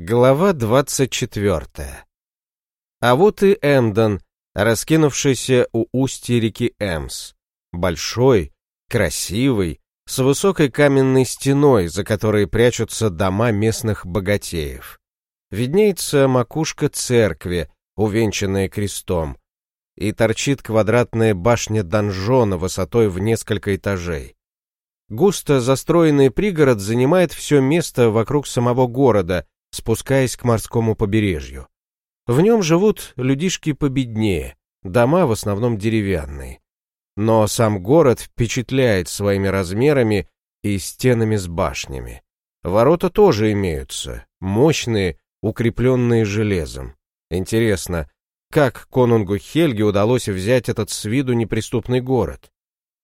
Глава 24. А вот и Эмден, раскинувшийся у устья реки Эмс. Большой, красивый, с высокой каменной стеной, за которой прячутся дома местных богатеев. Виднеется макушка церкви, увенчанная крестом, и торчит квадратная башня донжона высотой в несколько этажей. Густо застроенный пригород занимает все место вокруг самого города, спускаясь к морскому побережью. В нем живут людишки победнее, дома в основном деревянные. Но сам город впечатляет своими размерами и стенами с башнями. Ворота тоже имеются, мощные, укрепленные железом. Интересно, как конунгу Хельге удалось взять этот с виду неприступный город?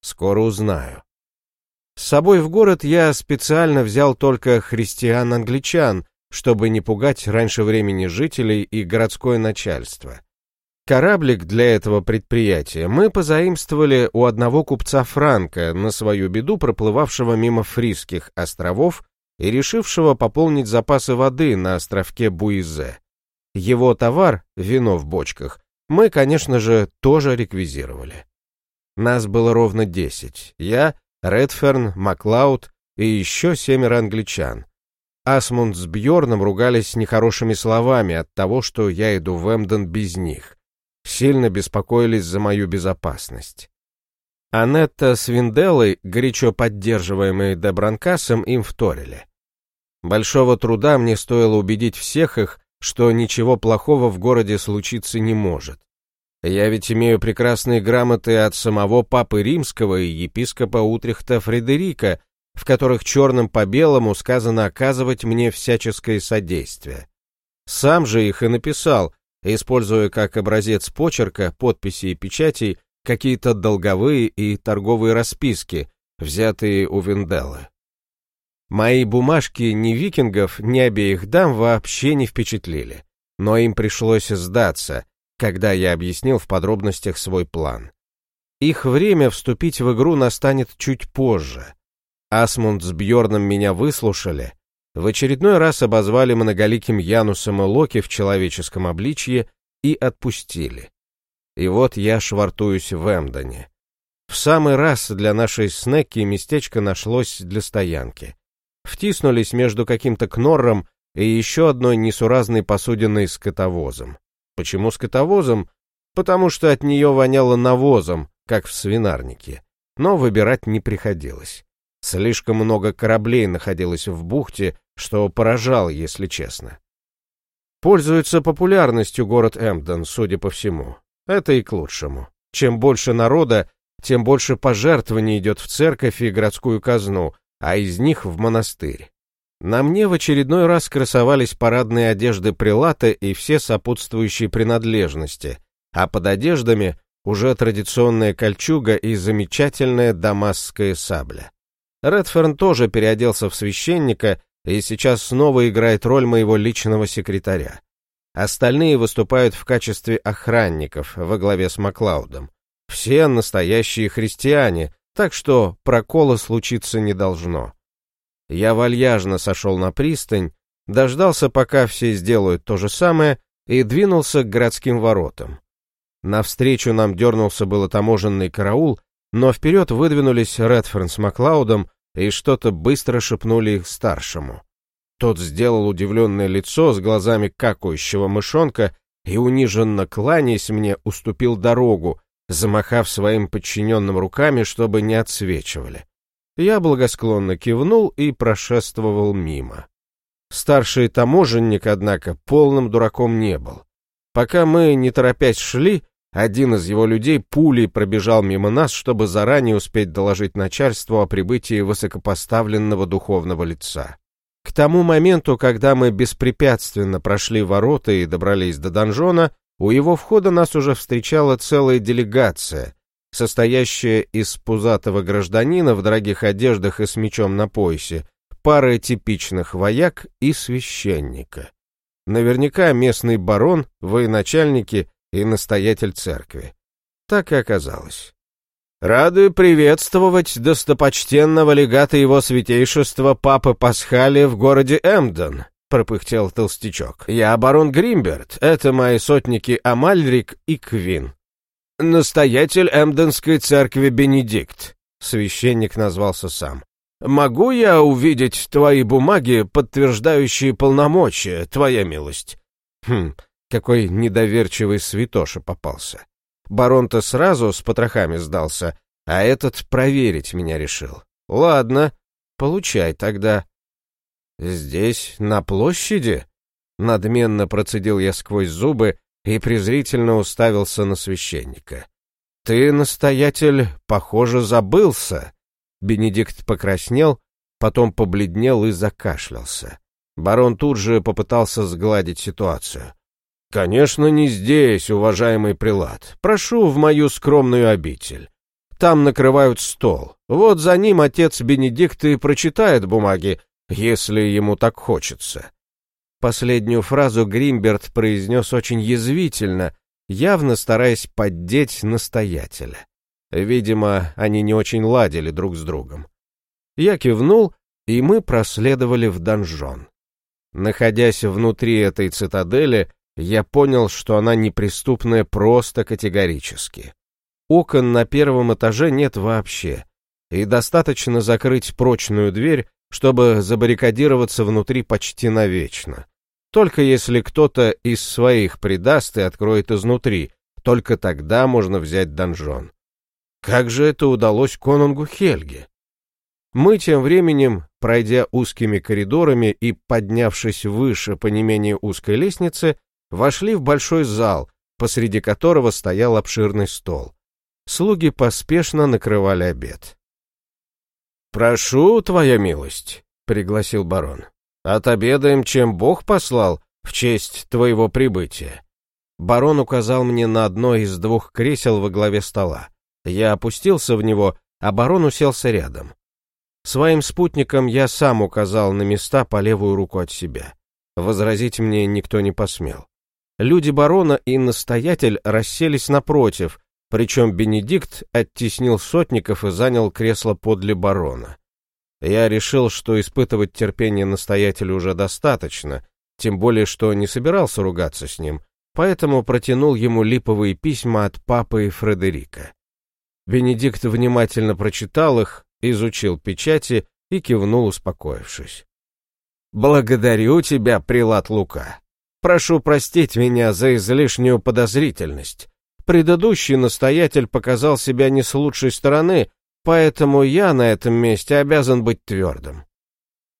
Скоро узнаю. С собой в город я специально взял только христиан-англичан, чтобы не пугать раньше времени жителей и городское начальство. Кораблик для этого предприятия мы позаимствовали у одного купца Франка на свою беду проплывавшего мимо Фрисских островов и решившего пополнить запасы воды на островке Буизе. Его товар, вино в бочках, мы, конечно же, тоже реквизировали. Нас было ровно десять. Я, Редферн, Маклауд и еще семеро англичан. Асмунд с Бьорном ругались нехорошими словами от того, что я иду в Эмден без них. Сильно беспокоились за мою безопасность. Анетта с Винделлой, горячо поддерживаемые Дебранкасом, им вторили. Большого труда мне стоило убедить всех их, что ничего плохого в городе случиться не может. Я ведь имею прекрасные грамоты от самого Папы Римского и епископа Утрехта Фредерика, в которых черным по белому сказано оказывать мне всяческое содействие. Сам же их и написал, используя как образец почерка, подписи и печатей какие-то долговые и торговые расписки, взятые у Винделла. Мои бумажки ни викингов, ни обеих дам вообще не впечатлили, но им пришлось сдаться, когда я объяснил в подробностях свой план. Их время вступить в игру настанет чуть позже, Асмунд с Бьорном меня выслушали, в очередной раз обозвали многоликим Янусом и Локи в человеческом обличье и отпустили. И вот я швартуюсь в Эмдоне. В самый раз для нашей снеки местечко нашлось для стоянки. Втиснулись между каким-то кнорром и еще одной несуразной посудиной скотовозом. Почему скотовозом? Потому что от нее воняло навозом, как в свинарнике. Но выбирать не приходилось. Слишком много кораблей находилось в бухте, что поражал, если честно. Пользуется популярностью город Эмден, судя по всему. Это и к лучшему. Чем больше народа, тем больше пожертвований идет в церковь и городскую казну, а из них в монастырь. На мне в очередной раз красовались парадные одежды прилата и все сопутствующие принадлежности, а под одеждами уже традиционная кольчуга и замечательная дамасская сабля. Редферн тоже переоделся в священника и сейчас снова играет роль моего личного секретаря. Остальные выступают в качестве охранников во главе с Маклаудом. Все настоящие христиане, так что прокола случиться не должно. Я вальяжно сошел на пристань, дождался, пока все сделают то же самое, и двинулся к городским воротам. Навстречу нам дернулся было таможенный караул, но вперед выдвинулись Редферн с Маклаудом и что-то быстро шепнули их старшему. Тот сделал удивленное лицо с глазами какающего мышонка и, униженно кланяясь мне, уступил дорогу, замахав своим подчиненным руками, чтобы не отсвечивали. Я благосклонно кивнул и прошествовал мимо. Старший таможенник, однако, полным дураком не был. Пока мы, не торопясь, шли, один из его людей пулей пробежал мимо нас, чтобы заранее успеть доложить начальству о прибытии высокопоставленного духовного лица. К тому моменту, когда мы беспрепятственно прошли ворота и добрались до донжона, у его входа нас уже встречала целая делегация, состоящая из пузатого гражданина в дорогих одеждах и с мечом на поясе, пары типичных вояк и священника. Наверняка местный барон, военачальники и настоятель церкви. Так и оказалось. «Рады приветствовать достопочтенного легата его святейшества Папы Пасхали в городе Эмден», пропыхтел толстячок. «Я барон Гримберт. Это мои сотники Амальрик и Квин». «Настоятель Эмденской церкви Бенедикт», — священник назвался сам. «Могу я увидеть твои бумаги, подтверждающие полномочия, твоя милость?» Хм, какой недоверчивый святоша попался. Барон-то сразу с потрохами сдался, а этот проверить меня решил. Ладно, получай тогда. Здесь, на площади? Надменно процедил я сквозь зубы и презрительно уставился на священника. Ты, настоятель, похоже, забылся. Бенедикт покраснел, потом побледнел и закашлялся. Барон тут же попытался сгладить ситуацию. «Конечно, не здесь, уважаемый прилад. Прошу в мою скромную обитель. Там накрывают стол. Вот за ним отец Бенедикт и прочитает бумаги, если ему так хочется». Последнюю фразу Гримберт произнес очень язвительно, явно стараясь поддеть настоятеля. Видимо, они не очень ладили друг с другом. Я кивнул, и мы проследовали в донжон. Находясь внутри этой цитадели, я понял, что она неприступная просто категорически. Окон на первом этаже нет вообще, и достаточно закрыть прочную дверь, чтобы забаррикадироваться внутри почти навечно. Только если кто-то из своих предаст и откроет изнутри, только тогда можно взять донжон. Как же это удалось конунгу Хельге? Мы тем временем, пройдя узкими коридорами и поднявшись выше по не менее узкой лестнице, вошли в большой зал, посреди которого стоял обширный стол. Слуги поспешно накрывали обед. «Прошу, твоя милость», — пригласил барон. «Отобедаем, чем Бог послал в честь твоего прибытия». Барон указал мне на одно из двух кресел во главе стола. Я опустился в него, а барон уселся рядом. Своим спутникам я сам указал на места по левую руку от себя. Возразить мне никто не посмел. Люди барона и настоятель расселись напротив, причем Бенедикт оттеснил сотников и занял кресло подле барона. Я решил, что испытывать терпение настоятеля уже достаточно, тем более, что не собирался ругаться с ним, поэтому протянул ему липовые письма от папы и Фредерика. Бенедикт внимательно прочитал их, изучил печати и кивнул, успокоившись. «Благодарю тебя, прилад Лука. Прошу простить меня за излишнюю подозрительность. Предыдущий настоятель показал себя не с лучшей стороны, поэтому я на этом месте обязан быть твердым».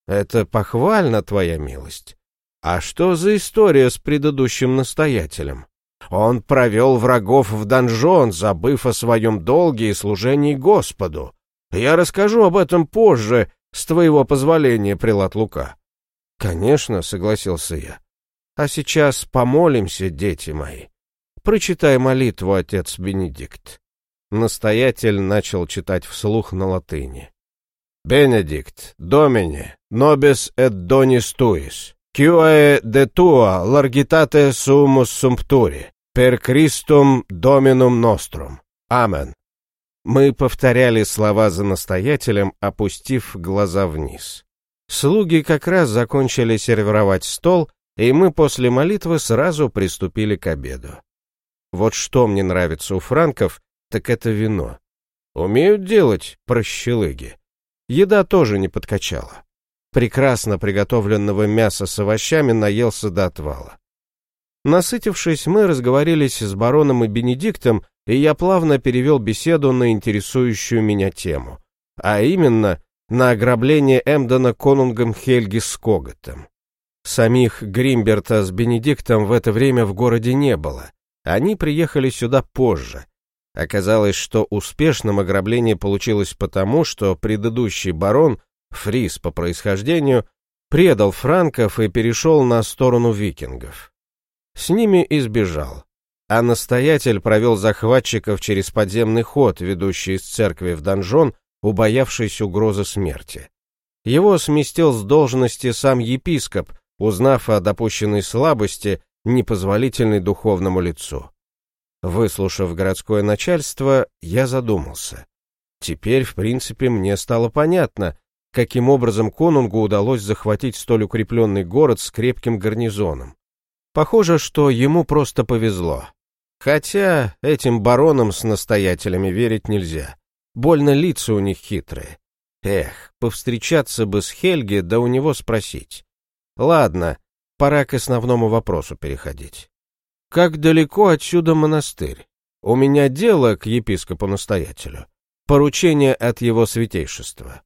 «Это похвально, твоя милость. А что за история с предыдущим настоятелем?» Он провел врагов в донжон, забыв о своем долге и служении Господу. Я расскажу об этом позже, с твоего позволения, прилад Лука. Конечно, согласился я. А сейчас помолимся, дети мои. Прочитай молитву, отец Бенедикт. Настоятель начал читать вслух на латыни. Бенедикт, домине, нобис et donis tuis, quae de tua largitate sumus sumpturi, per Christum dominum nostrum. Амен. Мы повторяли слова за настоятелем, опустив глаза вниз. Слуги как раз закончили сервировать стол, и мы после молитвы сразу приступили к обеду. Вот что мне нравится у франков, так это вино. Умеют делать прощелыги. Еда тоже не подкачала. Прекрасно приготовленного мяса с овощами наелся до отвала. Насытившись, мы разговорились с бароном и Бенедиктом, и я плавно перевел беседу на интересующую меня тему, а именно на ограбление Эмдена конунгом Хельги Скоготом. Самих Гримберта с Бенедиктом в это время в городе не было. Они приехали сюда позже. Оказалось, что успешным ограбление получилось потому, что предыдущий барон, Фрис по происхождению, предал франков и перешел на сторону викингов. С ними избежал. А настоятель провел захватчиков через подземный ход, ведущий из церкви в донжон, убоявшись угрозы смерти. Его сместил с должности сам епископ, узнав о допущенной слабости, непозволительной духовному лицу. Выслушав городское начальство, я задумался. Теперь, в принципе, мне стало понятно, каким образом конунгу удалось захватить столь укрепленный город с крепким гарнизоном. Похоже, что ему просто повезло. Хотя этим баронам с настоятелями верить нельзя. Больно лица у них хитрые. Эх, повстречаться бы с Хельги, да у него спросить. Ладно, пора к основному вопросу переходить. Как далеко отсюда монастырь? У меня дело к епископу-настоятелю. Поручение от его святейшества.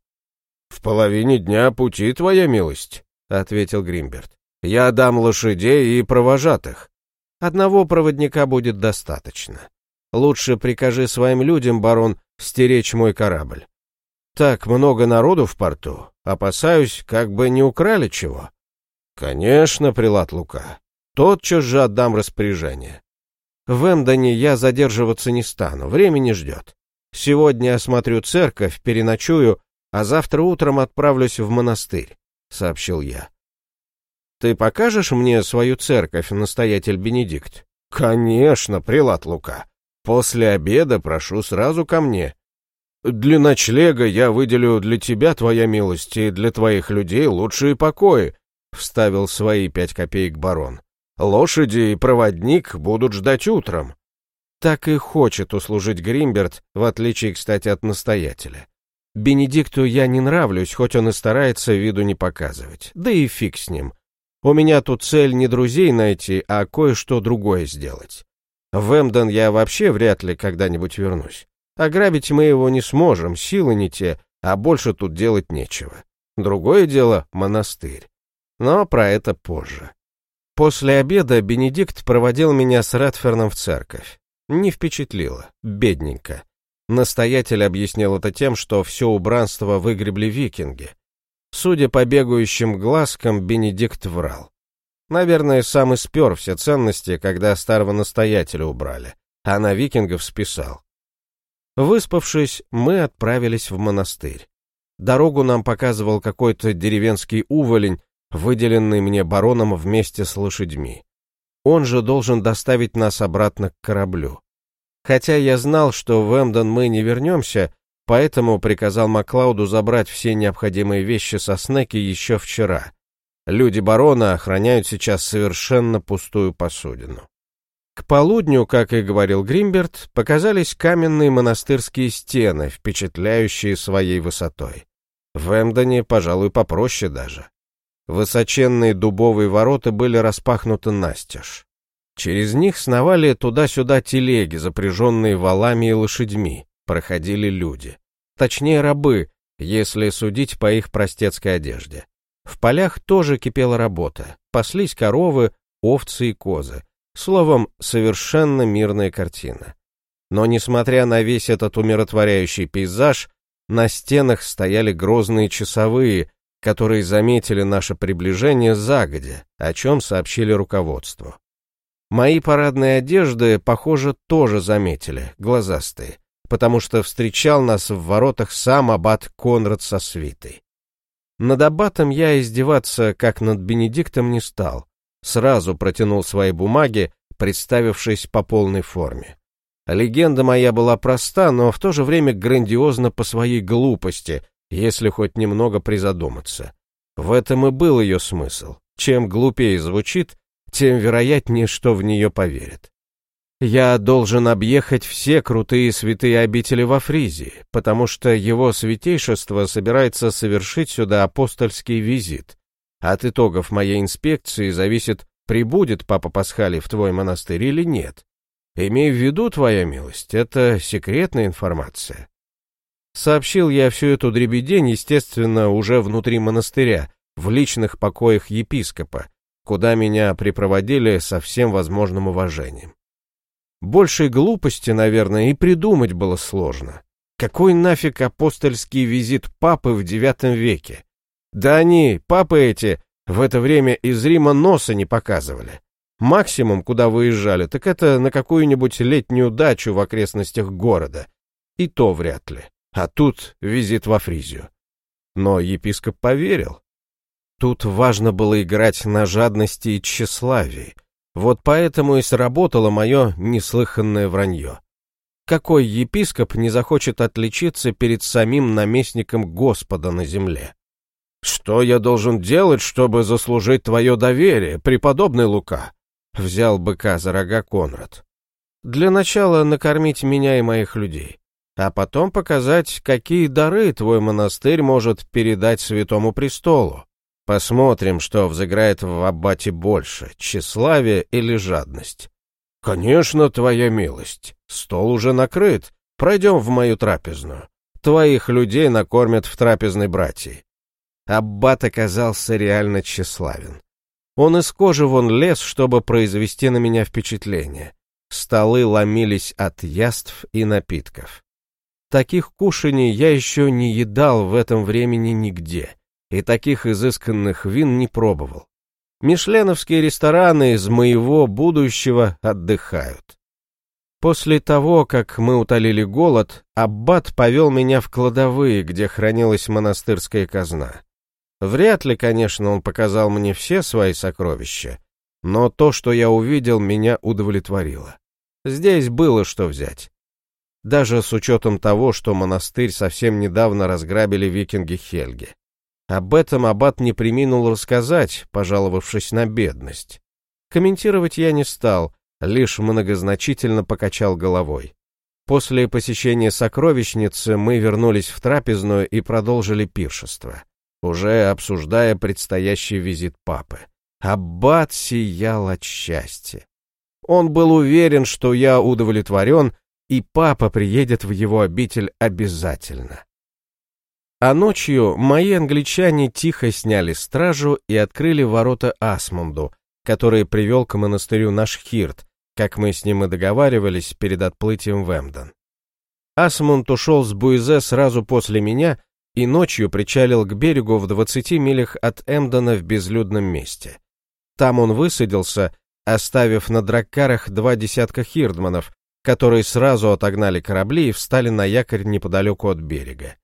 «В половине дня пути, твоя милость», — ответил Гримберт. «Я дам лошадей и провожатых. Одного проводника будет достаточно. Лучше прикажи своим людям, барон, стеречь мой корабль. Так много народу в порту. Опасаюсь, как бы не украли чего». «Конечно, прилад Лука. Тотчас же отдам распоряжение. В Эмдоне я задерживаться не стану, время не ждет. Сегодня осмотрю церковь, переночую, а завтра утром отправлюсь в монастырь», — сообщил я. «Ты покажешь мне свою церковь, настоятель Бенедикт?» «Конечно, прилад Лука. После обеда прошу сразу ко мне. Для ночлега я выделю для тебя, твоя милость, и для твоих людей лучшие покои», — вставил свои пять копеек барон. «Лошади и проводник будут ждать утром». Так и хочет услужить Гримберт, в отличие, кстати, от настоятеля. Бенедикту я не нравлюсь, хоть он и старается виду не показывать. Да и фиг с ним. У меня тут цель не друзей найти, а кое-что другое сделать. В Эмден я вообще вряд ли когда-нибудь вернусь. Ограбить мы его не сможем, силы не те, а больше тут делать нечего. Другое дело — монастырь. Но про это позже. После обеда Бенедикт проводил меня с Редферном в церковь. Не впечатлило, бедненько. Настоятель объяснил это тем, что все убранство выгребли викинги. Судя по бегающим глазкам, Бенедикт врал. Наверное, сам и спер все ценности, когда старого настоятеля убрали, а на викингов списал. Выспавшись, мы отправились в монастырь. Дорогу нам показывал какой-то деревенский уволень, выделенный мне бароном вместе с лошадьми. Он же должен доставить нас обратно к кораблю. Хотя я знал, что в Эмден мы не вернемся, поэтому приказал Маклауду забрать все необходимые вещи со Снеки еще вчера. Люди барона охраняют сейчас совершенно пустую посудину. К полудню, как и говорил Гримберт, показались каменные монастырские стены, впечатляющие своей высотой. В Эмдоне, пожалуй, попроще даже. Высоченные дубовые ворота были распахнуты настежь. Через них сновали туда-сюда телеги, запряженные валами и лошадьми, проходили люди. Точнее, рабы, если судить по их простецкой одежде. В полях тоже кипела работа, паслись коровы, овцы и козы. Словом, совершенно мирная картина. Но, несмотря на весь этот умиротворяющий пейзаж, на стенах стояли грозные часовые, которые заметили наше приближение загодя, о чем сообщили руководству. Мои парадные одежды, похоже, тоже заметили, глазастые, потому что встречал нас в воротах сам аббат Конрад со свитой. Над аббатом я издеваться, как над Бенедиктом, не стал. Сразу протянул свои бумаги, представившись по полной форме. Легенда моя была проста, но в то же время грандиозна по своей глупости, если хоть немного призадуматься. В этом и был ее смысл. Чем глупее звучит, тем вероятнее, что в нее поверят. Я должен объехать все крутые святые обители во Фризии, потому что его святейшество собирается совершить сюда апостольский визит. От итогов моей инспекции зависит, прибудет Папа Пасхали в твой монастырь или нет. Имей в виду, твоя милость, это секретная информация. Сообщил я всю эту дребедень, естественно, уже внутри монастыря, в личных покоях епископа, куда меня припроводили со всем возможным уважением. Большей глупости, наверное, и придумать было сложно. Какой нафиг апостольский визит папы в девятом веке? Да они, папы эти, в это время из Рима носа не показывали. Максимум, куда выезжали, так это на какую-нибудь летнюю дачу в окрестностях города. И то вряд ли. А тут визит во Фризию. Но епископ поверил. Тут важно было играть на жадности и тщеславии. Вот поэтому и сработало мое неслыханное вранье. Какой епископ не захочет отличиться перед самим наместником Господа на земле? «Что я должен делать, чтобы заслужить твое доверие, преподобный Лука?» — взял быка за рога Конрад. «Для начала накормить меня и моих людей, а потом показать, какие дары твой монастырь может передать Святому Престолу. Посмотрим, что взыграет в Аббате больше, тщеславие или жадность». «Конечно, твоя милость. Стол уже накрыт. Пройдем в мою трапезную. Твоих людей накормят в трапезной братьей. Аббат оказался реально тщеславен. Он из кожи вон лез, чтобы произвести на меня впечатление. Столы ломились от яств и напитков. Таких кушаний я еще не едал в этом времени нигде, и таких изысканных вин не пробовал. Мишленовские рестораны из моего будущего отдыхают. После того, как мы утолили голод, Аббат повел меня в кладовые, где хранилась монастырская казна. Вряд ли, конечно, он показал мне все свои сокровища, но то, что я увидел, меня удовлетворило. Здесь было что взять. Даже с учетом того, что монастырь совсем недавно разграбили викинги Хельги. Об этом аббат не приминул рассказать, пожаловавшись на бедность. Комментировать я не стал, лишь многозначительно покачал головой. После посещения сокровищницы мы вернулись в трапезную и продолжили пиршество уже обсуждая предстоящий визит папы. Аббат сиял от счастья. Он был уверен, что я удовлетворен, и папа приедет в его обитель обязательно. А ночью мои англичане тихо сняли стражу и открыли ворота Асмунду, который привел к монастырю наш Хирт, как мы с ним и договаривались перед отплытием в Эмден. Асмунд ушел с Буизе сразу после меня и ночью причалил к берегу в 20 милях от Эмдена в безлюдном месте. Там он высадился, оставив на драккарах два десятка хирдманов, которые сразу отогнали корабли и встали на якорь неподалеку от берега.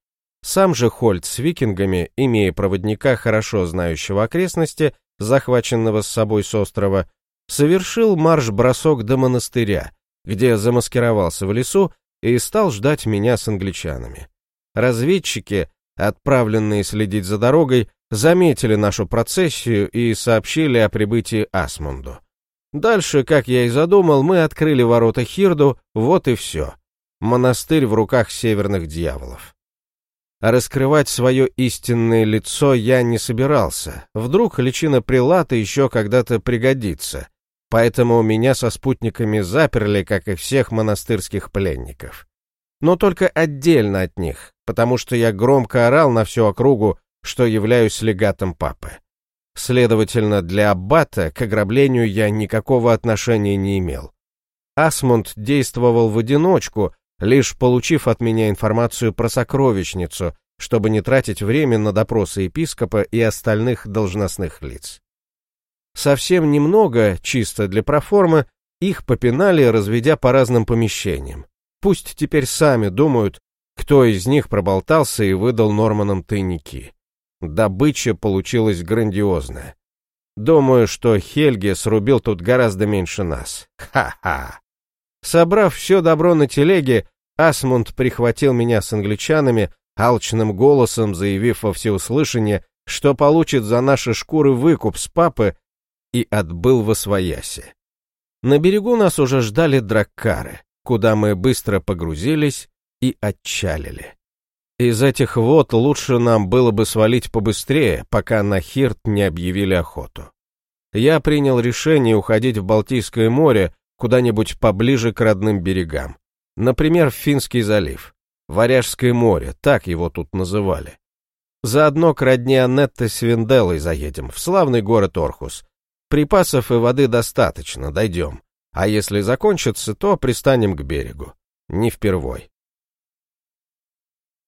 Сам же Хольт с викингами, имея проводника, хорошо знающего окрестности, захваченного с собой с острова, совершил марш-бросок до монастыря, где замаскировался в лесу и стал ждать меня с англичанами. Разведчики, отправленные следить за дорогой, заметили нашу процессию и сообщили о прибытии Асмунду. Дальше, как я и задумал, мы открыли ворота Хирду, вот и все. Монастырь в руках северных дьяволов. А раскрывать свое истинное лицо я не собирался. Вдруг личина прилата еще когда-то пригодится. Поэтому меня со спутниками заперли, как и всех монастырских пленников но только отдельно от них, потому что я громко орал на всю округу, что являюсь легатом папы. Следовательно, для аббата к ограблению я никакого отношения не имел. Асмунд действовал в одиночку, лишь получив от меня информацию про сокровищницу, чтобы не тратить время на допросы епископа и остальных должностных лиц. Совсем немного, чисто для проформы, их попинали, разведя по разным помещениям. Пусть теперь сами думают, кто из них проболтался и выдал Норманам тайники. Добыча получилась грандиозная. Думаю, что Хельге срубил тут гораздо меньше нас. Ха-ха. Собрав все добро на телеге, Асмунд прихватил меня с англичанами, алчным голосом заявив во всеуслышание, что получит за наши шкуры выкуп с папы, и отбыл во свояси. На берегу нас уже ждали драккары куда мы быстро погрузились и отчалили. Из этих вод лучше нам было бы свалить побыстрее, пока на Хирт не объявили охоту. Я принял решение уходить в Балтийское море куда-нибудь поближе к родным берегам. Например, в Финский залив. Варяжское море, так его тут называли. Заодно к родне Аннетты с Винделой заедем, в славный город Орхус. Припасов и воды достаточно, дойдем. А если закончится, то пристанем к берегу. Не впервой.